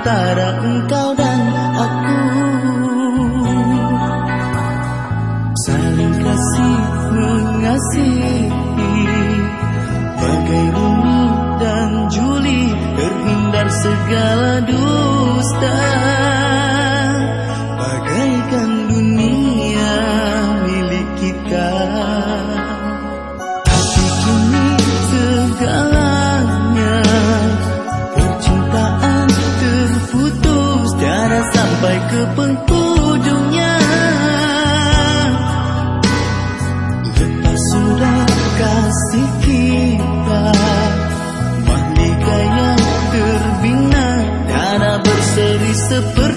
antara engkau dan aku saling kasih mengasihi bagai Rumi dan Juli terhindar segala dusta. kita. Merdeka yang terbina Tanah berseri seperti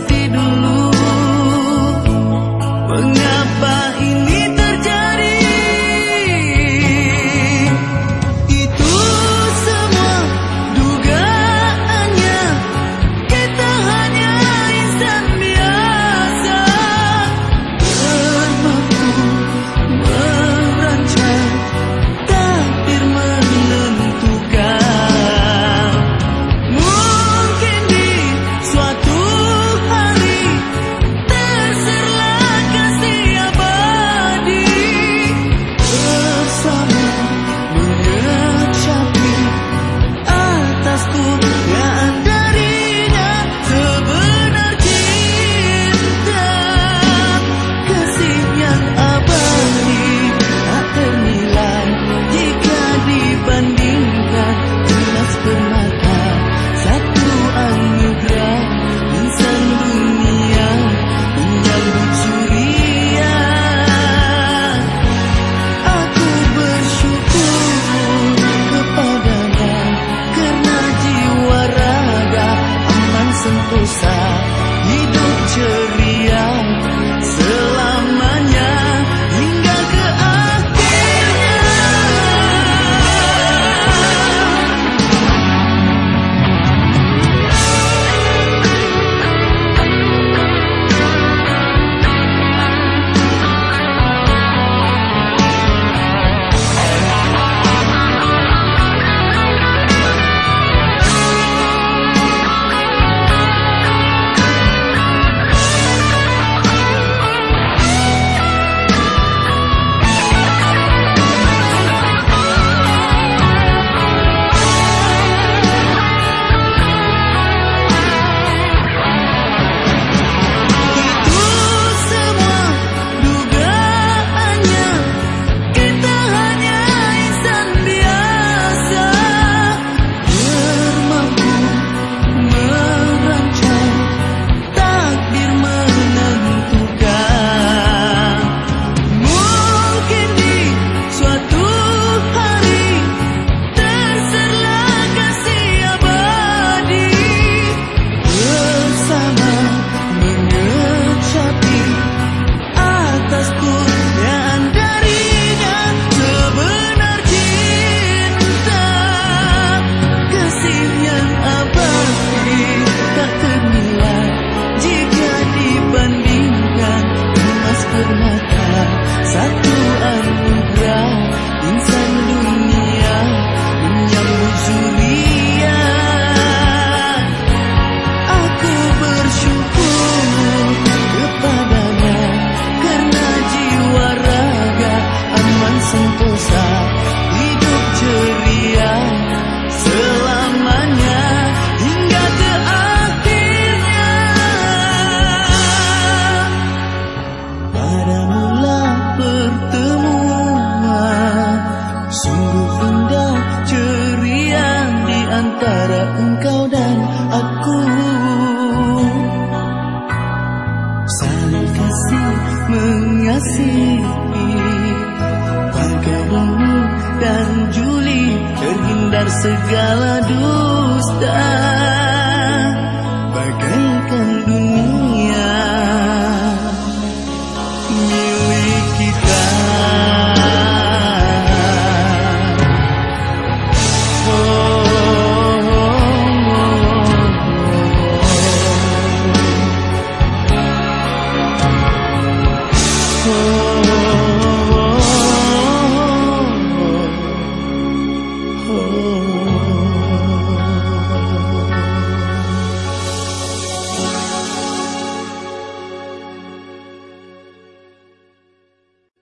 i menghindar segala dusta bagaikan dunia milik kita oh, oh, oh, oh. oh. Oh.